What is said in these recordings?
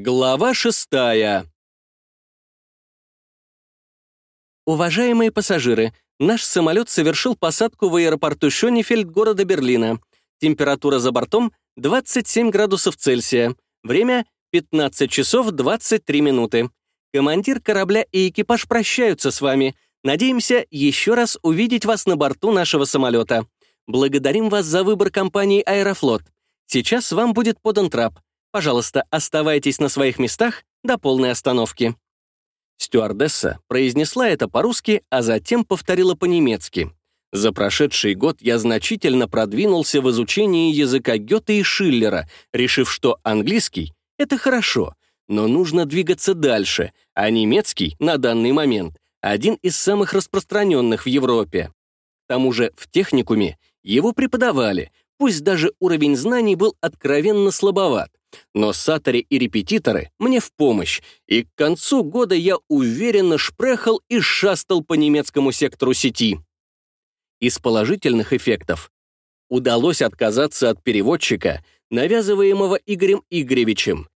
Глава шестая. Уважаемые пассажиры, наш самолет совершил посадку в аэропорту Шонефельд города Берлина. Температура за бортом 27 градусов Цельсия. Время 15 часов 23 минуты. Командир корабля и экипаж прощаются с вами. Надеемся еще раз увидеть вас на борту нашего самолета. Благодарим вас за выбор компании «Аэрофлот». Сейчас вам будет подан трап. Пожалуйста, оставайтесь на своих местах до полной остановки». Стюардесса произнесла это по-русски, а затем повторила по-немецки. За прошедший год я значительно продвинулся в изучении языка Гёте и Шиллера, решив, что английский — это хорошо, но нужно двигаться дальше, а немецкий на данный момент — один из самых распространенных в Европе. К тому же в техникуме его преподавали, пусть даже уровень знаний был откровенно слабоват. Но сатори и репетиторы мне в помощь, и к концу года я уверенно шпрехал и шастал по немецкому сектору сети. Из положительных эффектов удалось отказаться от переводчика, навязываемого Игорем Игоревичем.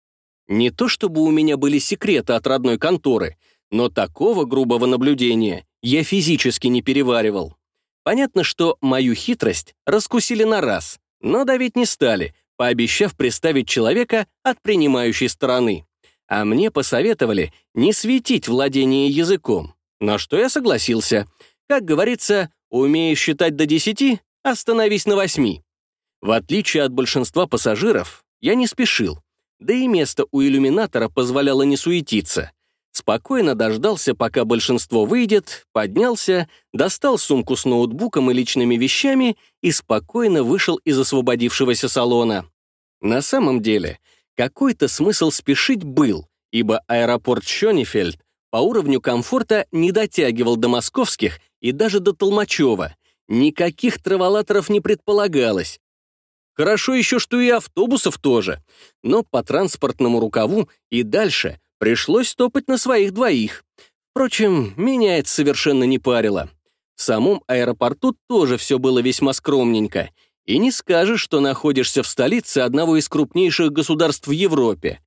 Не то чтобы у меня были секреты от родной конторы, но такого грубого наблюдения я физически не переваривал. Понятно, что мою хитрость раскусили на раз, но давить не стали, пообещав представить человека от принимающей стороны. А мне посоветовали не светить владение языком, на что я согласился. Как говорится, умеешь считать до десяти, остановись на восьми. В отличие от большинства пассажиров, я не спешил, да и место у иллюминатора позволяло не суетиться. Спокойно дождался, пока большинство выйдет, поднялся, достал сумку с ноутбуком и личными вещами и спокойно вышел из освободившегося салона. На самом деле, какой-то смысл спешить был, ибо аэропорт Шонефельд по уровню комфорта не дотягивал до московских и даже до Толмачева. Никаких траволаторов не предполагалось. Хорошо еще, что и автобусов тоже. Но по транспортному рукаву и дальше пришлось топать на своих двоих. Впрочем, меня это совершенно не парило. В самом аэропорту тоже все было весьма скромненько — и не скажешь, что находишься в столице одного из крупнейших государств в Европе.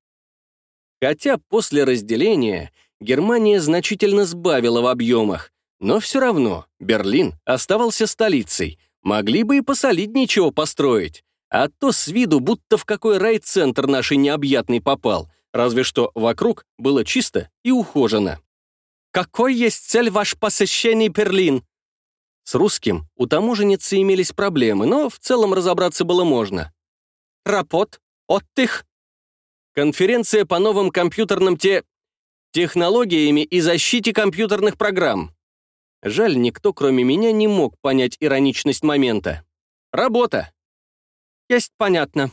Хотя после разделения Германия значительно сбавила в объемах, но все равно Берлин оставался столицей, могли бы и посолиднее чего построить. А то с виду будто в какой райцентр нашей необъятный попал, разве что вокруг было чисто и ухожено. «Какой есть цель ваш посещений Берлин?» С русским у таможенницы имелись проблемы, но в целом разобраться было можно. Рапот, отдых. Конференция по новым компьютерным те... технологиями и защите компьютерных программ. Жаль, никто, кроме меня, не мог понять ироничность момента. Работа. Есть понятно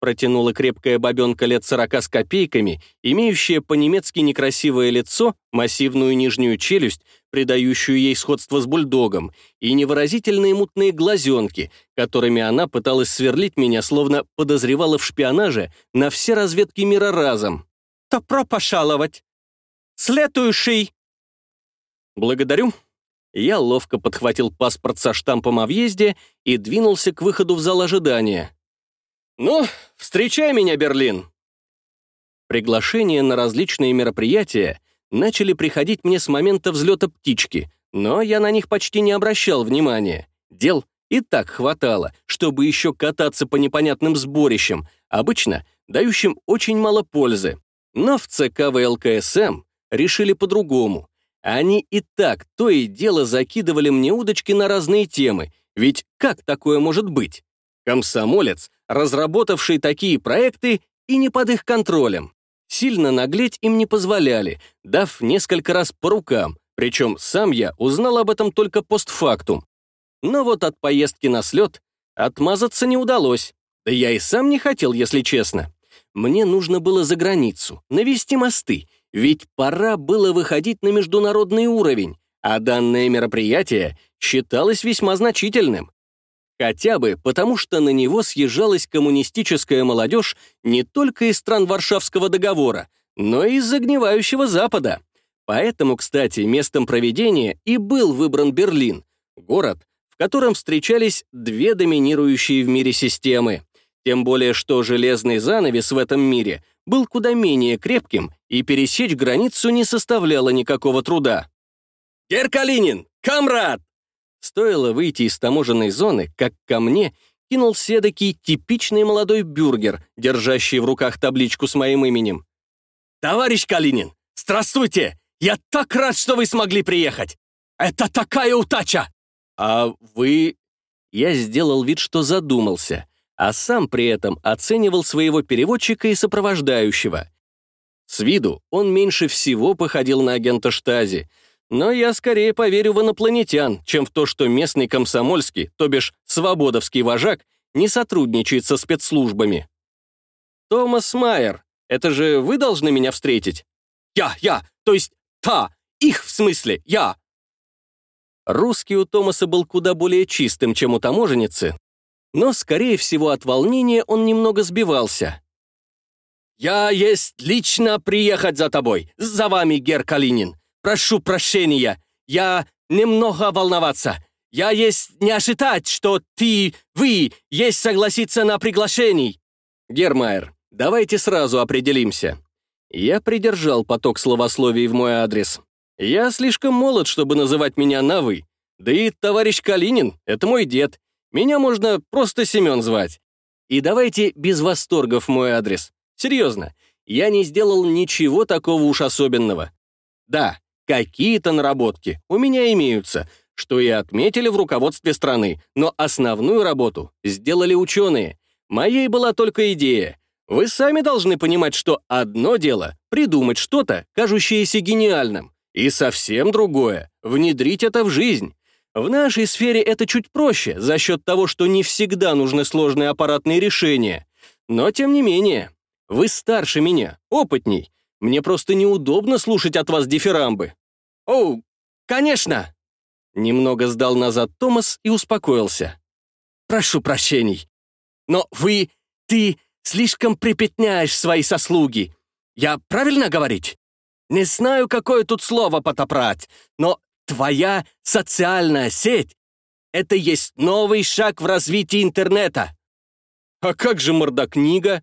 протянула крепкая бабенка лет сорока с копейками, имеющая по-немецки некрасивое лицо, массивную нижнюю челюсть, придающую ей сходство с бульдогом, и невыразительные мутные глазенки, которыми она пыталась сверлить меня, словно подозревала в шпионаже на все разведки мира разом. «Добро пошаловать! Следующий!» «Благодарю», я ловко подхватил паспорт со штампом о въезде и двинулся к выходу в зал ожидания. «Ну, встречай меня, Берлин!» Приглашения на различные мероприятия начали приходить мне с момента взлета птички, но я на них почти не обращал внимания. Дел и так хватало, чтобы еще кататься по непонятным сборищам, обычно дающим очень мало пользы. Но в ЦК ВЛКСМ решили по-другому. Они и так то и дело закидывали мне удочки на разные темы, ведь как такое может быть? Комсомолец, разработавший такие проекты и не под их контролем. Сильно наглеть им не позволяли, дав несколько раз по рукам, причем сам я узнал об этом только постфактум. Но вот от поездки на слет отмазаться не удалось. Да я и сам не хотел, если честно. Мне нужно было за границу, навести мосты, ведь пора было выходить на международный уровень, а данное мероприятие считалось весьма значительным. Хотя бы потому, что на него съезжалась коммунистическая молодежь не только из стран Варшавского договора, но и из загнивающего Запада. Поэтому, кстати, местом проведения и был выбран Берлин, город, в котором встречались две доминирующие в мире системы. Тем более, что железный занавес в этом мире был куда менее крепким, и пересечь границу не составляло никакого труда. «Гер Калинин! Камрад!» Стоило выйти из таможенной зоны, как ко мне кинулся эдакий типичный молодой бюргер, держащий в руках табличку с моим именем. «Товарищ Калинин, здравствуйте! Я так рад, что вы смогли приехать! Это такая утача!» «А вы...» Я сделал вид, что задумался, а сам при этом оценивал своего переводчика и сопровождающего. С виду он меньше всего походил на агента Штази, но я скорее поверю в инопланетян, чем в то, что местный комсомольский, то бишь свободовский вожак, не сотрудничает со спецслужбами. «Томас Майер, это же вы должны меня встретить?» «Я, я, то есть та, их в смысле, я». Русский у Томаса был куда более чистым, чем у таможенницы, но, скорее всего, от волнения он немного сбивался. «Я есть лично приехать за тобой, за вами, Гер Калинин. Прошу прощения, я немного волноваться. Я есть не ожидать, что ты, вы, есть согласиться на приглашений». «Гермайер, давайте сразу определимся». Я придержал поток словословий в мой адрес. Я слишком молод, чтобы называть меня на «вы». Да и товарищ Калинин — это мой дед. Меня можно просто Семен звать. И давайте без восторгов мой адрес. Серьезно, я не сделал ничего такого уж особенного. Да, какие-то наработки у меня имеются, что и отметили в руководстве страны, но основную работу сделали ученые. Моей была только идея. Вы сами должны понимать, что одно дело — придумать что-то, кажущееся гениальным, и совсем другое — внедрить это в жизнь. В нашей сфере это чуть проще, за счет того, что не всегда нужны сложные аппаратные решения. Но тем не менее, вы старше меня, опытней. Мне просто неудобно слушать от вас дифирамбы». «О, конечно!» Немного сдал назад Томас и успокоился. «Прошу прощений. Но вы, ты слишком припятняешь свои сослуги. Я правильно говорить? Не знаю, какое тут слово потопрать, но твоя социальная сеть — это есть новый шаг в развитии интернета». «А как же мордокнига?»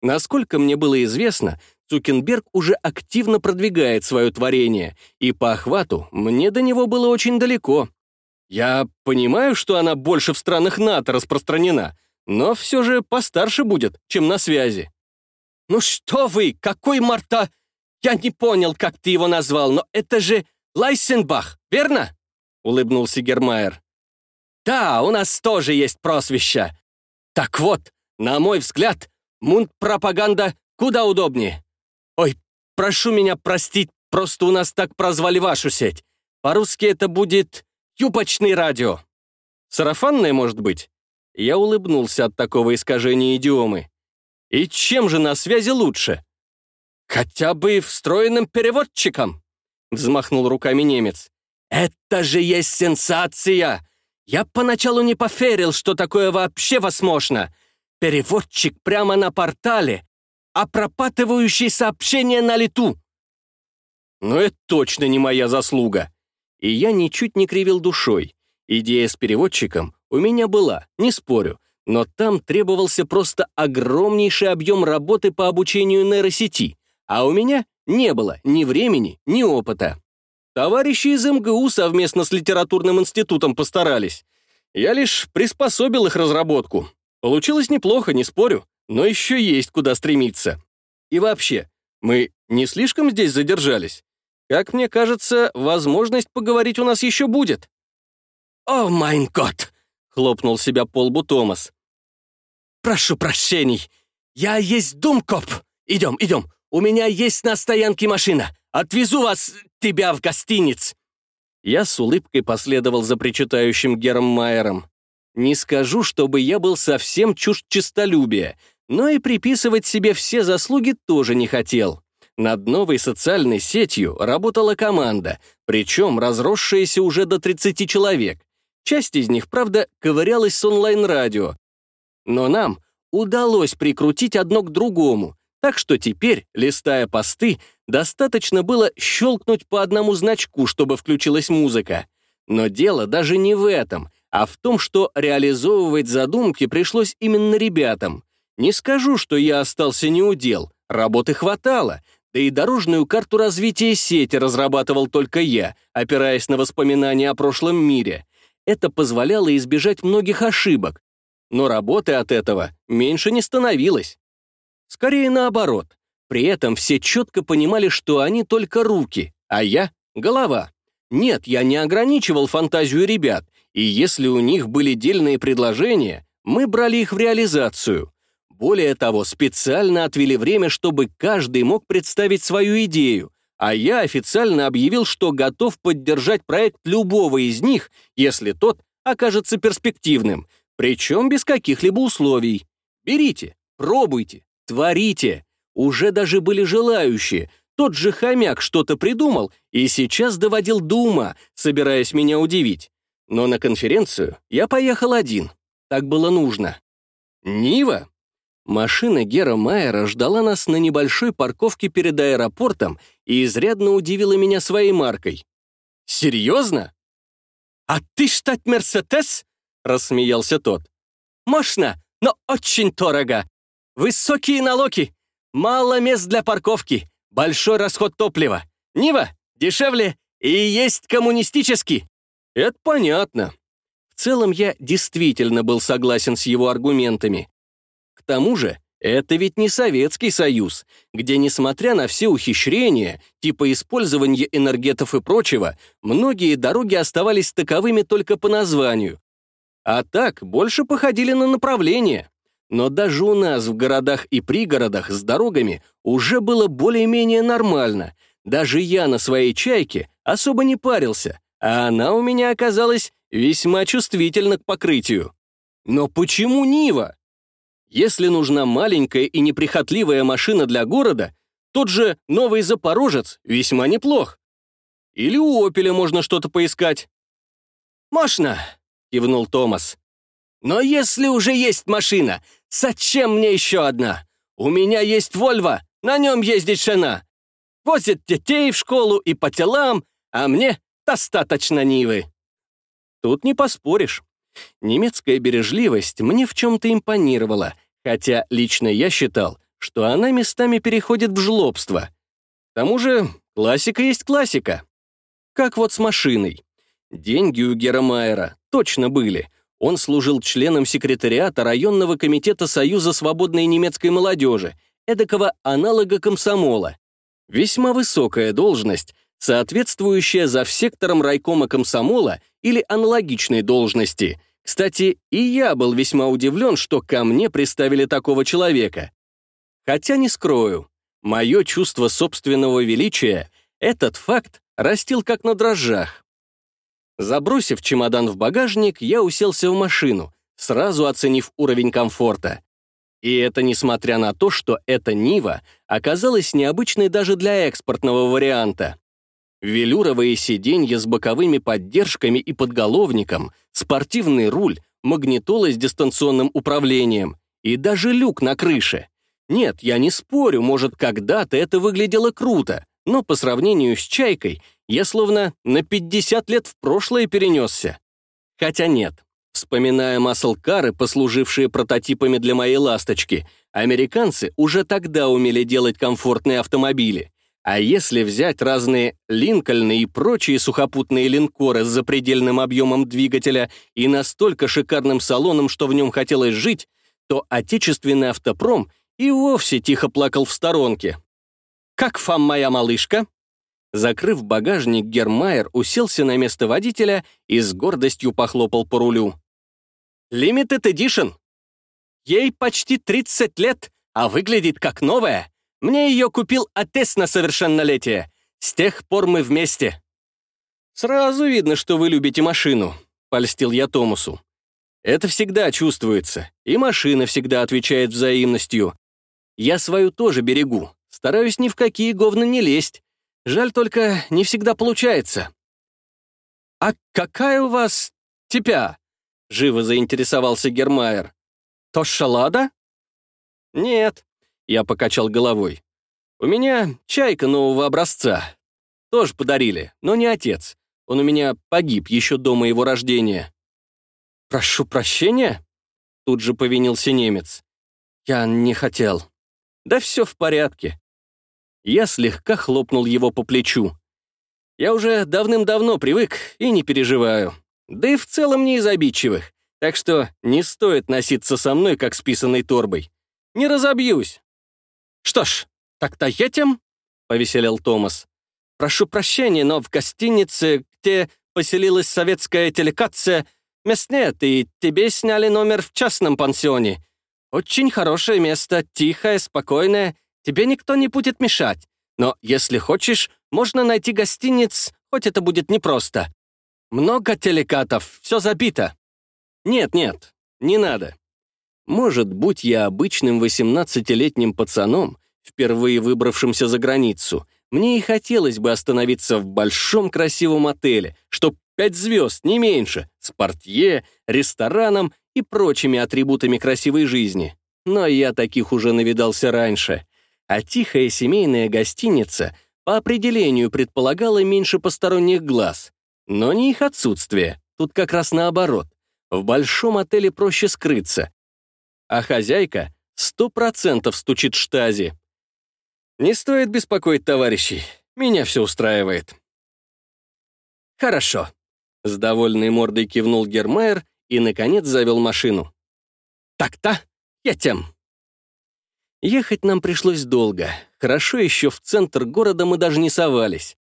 Насколько мне было известно, Цукенберг уже активно продвигает свое творение, и по охвату мне до него было очень далеко. Я понимаю, что она больше в странах НАТО распространена, но все же постарше будет, чем на связи. «Ну что вы, какой Марта? Я не понял, как ты его назвал, но это же Лайсенбах, верно?» — улыбнулся Гермайер. «Да, у нас тоже есть прозвище. Так вот, на мой взгляд, мунд-пропаганда куда удобнее. Ой, прошу меня простить, просто у нас так прозвали вашу сеть. По-русски это будет «юбочный радио». Сарафанное, может быть? Я улыбнулся от такого искажения идиомы. И чем же на связи лучше? Хотя бы встроенным переводчиком, взмахнул руками немец. Это же есть сенсация! Я поначалу не поверил, что такое вообще возможно. Переводчик прямо на портале а пропатывающий сообщения на лету. Но это точно не моя заслуга. И я ничуть не кривил душой. Идея с переводчиком у меня была, не спорю, но там требовался просто огромнейший объем работы по обучению нейросети, а у меня не было ни времени, ни опыта. Товарищи из МГУ совместно с литературным институтом постарались. Я лишь приспособил их разработку. Получилось неплохо, не спорю но еще есть куда стремиться. И вообще, мы не слишком здесь задержались? Как мне кажется, возможность поговорить у нас еще будет». «О, mein Gott!» — хлопнул себя по лбу Томас. «Прошу прощений, я есть Dummkopf. Идем, идем, у меня есть на стоянке машина. Отвезу вас, тебя, в гостиниц». Я с улыбкой последовал за причитающим герром Майером. Не скажу, чтобы я был совсем чужд честолюбия, но и приписывать себе все заслуги тоже не хотел. Над новой социальной сетью работала команда, причем разросшаяся уже до 30 человек. Часть из них, правда, ковырялась с онлайн-радио. Но нам удалось прикрутить одно к другому, так что теперь, листая посты, достаточно было щелкнуть по одному значку, чтобы включилась музыка. Но дело даже не в этом, а в том, что реализовывать задумки пришлось именно ребятам. Не скажу, что я остался неудел, Работы хватало, да и дорожную карту развития сети разрабатывал только я, опираясь на воспоминания о прошлом мире. Это позволяло избежать многих ошибок. Но работы от этого меньше не становилось. Скорее наоборот. При этом все четко понимали, что они только руки, а я — голова. Нет, я не ограничивал фантазию ребят, и если у них были дельные предложения, мы брали их в реализацию. Более того, специально отвели время, чтобы каждый мог представить свою идею, а я официально объявил, что готов поддержать проект любого из них, если тот окажется перспективным, причем без каких-либо условий. Берите, пробуйте, творите. Уже даже были желающие. Тот же хомяк что-то придумал и сейчас доводил до ума, собираясь меня удивить. Но на конференцию я поехал один. Так было нужно. Нива Машина Гера Майера ждала нас на небольшой парковке перед аэропортом и изрядно удивила меня своей маркой. «Серьезно?» «А ты штат Мерседес?» — рассмеялся тот. «Мощно, но очень дорого. Высокие налоги, мало мест для парковки, большой расход топлива. Нива дешевле и есть коммунистический». «Это понятно». В целом я действительно был согласен с его аргументами тому же, это ведь не Советский Союз, где, несмотря на все ухищрения, типа использования энергетов и прочего, многие дороги оставались таковыми только по названию. А так больше походили на направление. Но даже у нас в городах и пригородах с дорогами уже было более-менее нормально. Даже я на своей «Чайке» особо не парился, а она у меня оказалась весьма чувствительна к покрытию. Но почему Нива? Если нужна маленькая и неприхотливая машина для города, тот же новый Запорожец весьма неплох. Или у Опеля можно что-то поискать. «Можно», — кивнул Томас. «Но если уже есть машина, зачем мне еще одна? У меня есть Вольво, на нем ездит жена. Возит детей в школу и по телам, а мне достаточно Нивы». Тут не поспоришь. Немецкая бережливость мне в чем-то импонировала, хотя лично я считал, что она местами переходит в жлобство. К тому же классика есть классика. Как вот с машиной. Деньги у Гера точно были. Он служил членом секретариата районного комитета Союза свободной немецкой молодежи, эдакого аналога комсомола. Весьма высокая должность, соответствующая за сектором райкома комсомола или аналогичной должности, кстати, и я был весьма удивлен, что ко мне приставили такого человека. Хотя не скрою, мое чувство собственного величия этот факт растил как на дрожжах. Забросив чемодан в багажник, я уселся в машину, сразу оценив уровень комфорта. И это несмотря на то, что эта Нива оказалась необычной даже для экспортного варианта. Велюровые сиденья с боковыми поддержками и подголовником, спортивный руль, магнитола с дистанционным управлением и даже люк на крыше. Нет, я не спорю, может, когда-то это выглядело круто, но по сравнению с «Чайкой» я словно на 50 лет в прошлое перенесся. Хотя нет. Вспоминая маслкары, послужившие прототипами для моей «Ласточки», американцы уже тогда умели делать комфортные автомобили. А если взять разные Линкольны и прочие сухопутные линкоры с запредельным объемом двигателя и настолько шикарным салоном, что в нем хотелось жить, то отечественный автопром и вовсе тихо плакал в сторонке. «Как фам моя малышка?» Закрыв багажник, Гермайер уселся на место водителя и с гордостью похлопал по рулю. «Limited Edition. Ей почти 30 лет, а выглядит как новая. Мне ее купил отец на совершеннолетие. С тех пор мы вместе». «Сразу видно, что вы любите машину», — польстил я Томасу. «Это всегда чувствуется, и машина всегда отвечает взаимностью. Я свою тоже берегу, стараюсь ни в какие говна не лезть. Жаль только, не всегда получается». «А какая у вас тепя?» — живо заинтересовался Гермайер. «То шалада?» «Нет, я покачал головой. «У меня чайка нового образца. Тоже подарили, но не отец. Он у меня погиб еще до моего рождения». «Прошу прощения?» Тут же повинился немец. «Я не хотел». Да все в порядке. Я слегка хлопнул его по плечу. Я уже давным-давно привык и не переживаю. Да и в целом не из обидчивых. Так что не стоит носиться со мной, как с писаной торбой. Не разобьюсь. Что ж, так-то едем? Повеселел Томас. Прошу прощения, но в гостинице, где поселилась советская делегация, мест нет, и тебе сняли номер в частном пансионе. Очень хорошее место, тихое, спокойное, тебе никто не будет мешать. Но если хочешь, можно найти гостиниц, хоть это будет непросто. Много телекатов, все забито. Нет-нет, не надо. Может, будь я обычным 18-летним пацаном, впервые выбравшимся за границу, мне и хотелось бы остановиться в большом красивом отеле, чтоб пять звезд, не меньше, с портье, рестораном и прочими атрибутами красивой жизни. Но я таких уже навидался раньше. А тихая семейная гостиница по определению предполагала меньше посторонних глаз. Но не их отсутствие, тут как раз наоборот. В большом отеле проще скрыться. А хозяйка сто процентов стучит штази. Не стоит беспокоить товарищей, меня все устраивает. Хорошо. С довольной мордой кивнул Гермайер и, наконец, завел машину. Так-то, едем. Ехать нам пришлось долго. Хорошо еще в центр города мы даже не совались.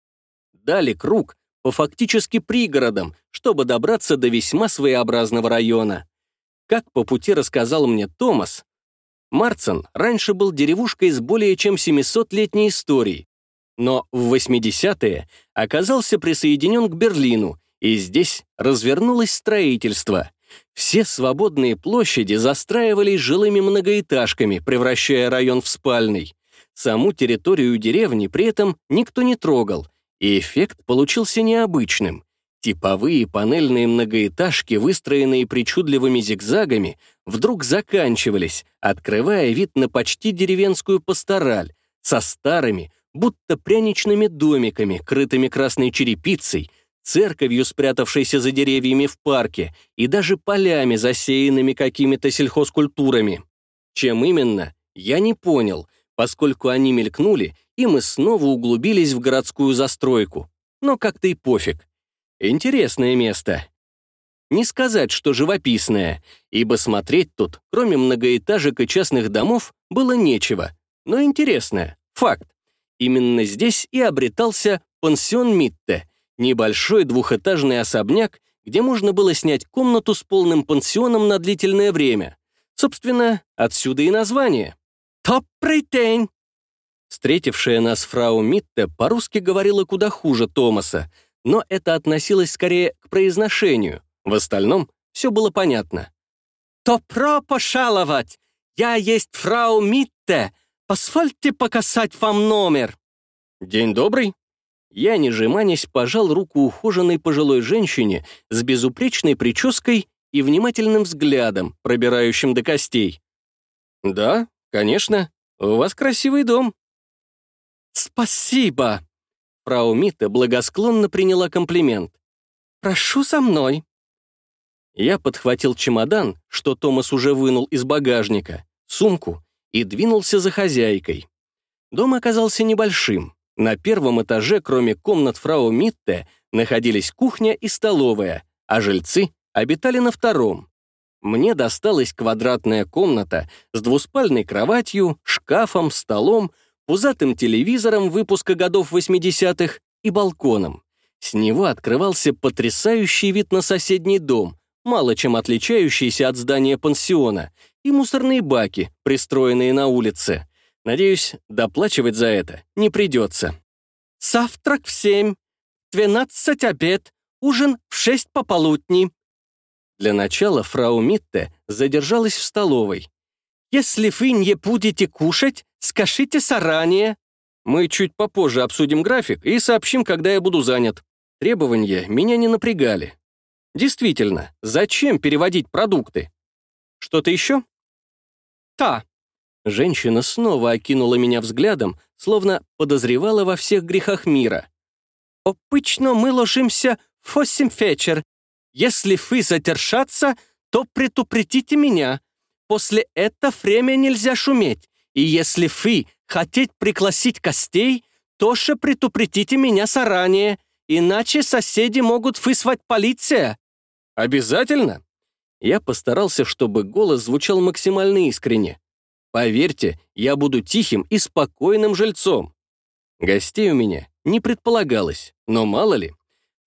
Дали круг по фактически пригородам, чтобы добраться до весьма своеобразного района. Как по пути рассказал мне Томас, Марцен раньше был деревушкой с более чем 700-летней историей, но в 80-е оказался присоединен к Берлину, и здесь развернулось строительство. Все свободные площади застраивались жилыми многоэтажками, превращая район в спальный. Саму территорию деревни при этом никто не трогал, и эффект получился необычным. Типовые панельные многоэтажки, выстроенные причудливыми зигзагами, вдруг заканчивались, открывая вид на почти деревенскую пастораль со старыми, будто пряничными домиками, крытыми красной черепицей, церковью, спрятавшейся за деревьями в парке, и даже полями, засеянными какими-то сельхозкультурами. Чем именно, я не понял, поскольку они мелькнули, и мы снова углубились в городскую застройку. Но как-то и пофиг. Интересное место. Не сказать, что живописное, ибо смотреть тут, кроме многоэтажек и частных домов, было нечего. Но интересное. Факт. Именно здесь и обретался пансион Митте, небольшой двухэтажный особняк, где можно было снять комнату с полным пансионом на длительное время. Собственно, отсюда и название. «Добрый день!» Встретившая нас фрау Митте по-русски говорила куда хуже Томаса, но это относилось скорее к произношению. В остальном все было понятно. «Добро пожаловать! Я есть фрау Митте! Позвольте показать вам номер!» «День добрый!» Я, не жеманясь, пожал руку ухоженной пожилой женщине с безупречной прической и внимательным взглядом, пробирающим до костей. «Да, конечно, у вас красивый дом». «Спасибо!» Фрау Митта благосклонно приняла комплимент. «Прошу за мной». Я подхватил чемодан, что Томас уже вынул из багажника, сумку и двинулся за хозяйкой. Дом оказался небольшим. На первом этаже, кроме комнат фрау Митте, находились кухня и столовая, а жильцы обитали на втором. Мне досталась квадратная комната с двуспальной кроватью, шкафом, столом, пузатым телевизором выпуска годов 80-х и балконом. С него открывался потрясающий вид на соседний дом, мало чем отличающийся от здания пансиона, и мусорные баки, пристроенные на улице. Надеюсь, доплачивать за это не придется. «Завтрак в семь, двенадцать обед, ужин в шесть пополудни». Для начала фрау Митте задержалась в столовой. «Если вы не будете кушать, Скажите заранее. Мы чуть попозже обсудим график и сообщим, когда я буду занят. Требования меня не напрягали. Действительно, зачем переводить продукты? Что-то еще? Та. Женщина снова окинула меня взглядом, словно подозревала во всех грехах мира. «Обычно мы ложимся в восемь вечер. Если вы задержаться, то предупредите меня. После этого время нельзя шуметь И если вы хотите пригласить гостей, то же предупредите меня заранее, иначе соседи могут вызвать полиция». «Обязательно?» Я постарался, чтобы голос звучал максимально искренне. «Поверьте, я буду тихим и спокойным жильцом». Гостей у меня не предполагалось, но мало ли.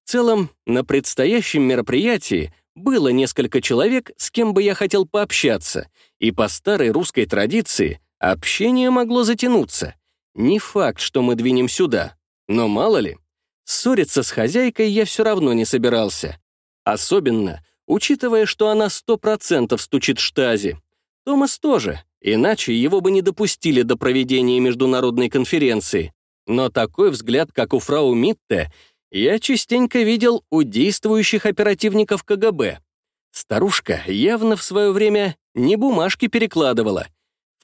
В целом, на предстоящем мероприятии было несколько человек, с кем бы я хотел пообщаться, и по старой русской традиции общение могло затянуться. Не факт, что мы двинем сюда, но мало ли. Ссориться с хозяйкой я все равно не собирался. Особенно, учитывая, что она сто процентов стучит штази. Томас тоже, иначе его бы не допустили до проведения международной конференции. Но такой взгляд, как у фрау Митте, я частенько видел у действующих оперативников КГБ. Старушка явно в свое время не бумажки перекладывала.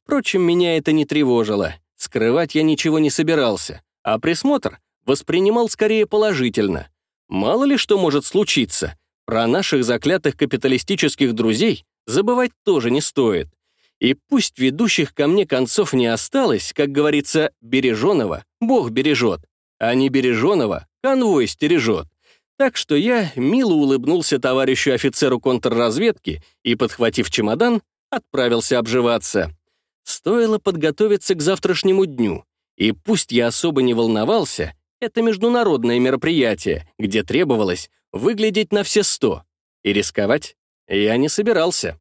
Впрочем, меня это не тревожило. Скрывать я ничего не собирался, а присмотр воспринимал скорее положительно. Мало ли что может случиться. Про наших заклятых капиталистических друзей забывать тоже не стоит. И пусть ведущих ко мне концов не осталось, как говорится, береженого Бог бережет, а не береженого конвой стережет. Так что я мило улыбнулся товарищу офицеру контрразведки и, подхватив чемодан, отправился обживаться. Стоило подготовиться к завтрашнему дню, и пусть я особо не волновался, это международное мероприятие, где требовалось выглядеть на все сто, и рисковать я не собирался.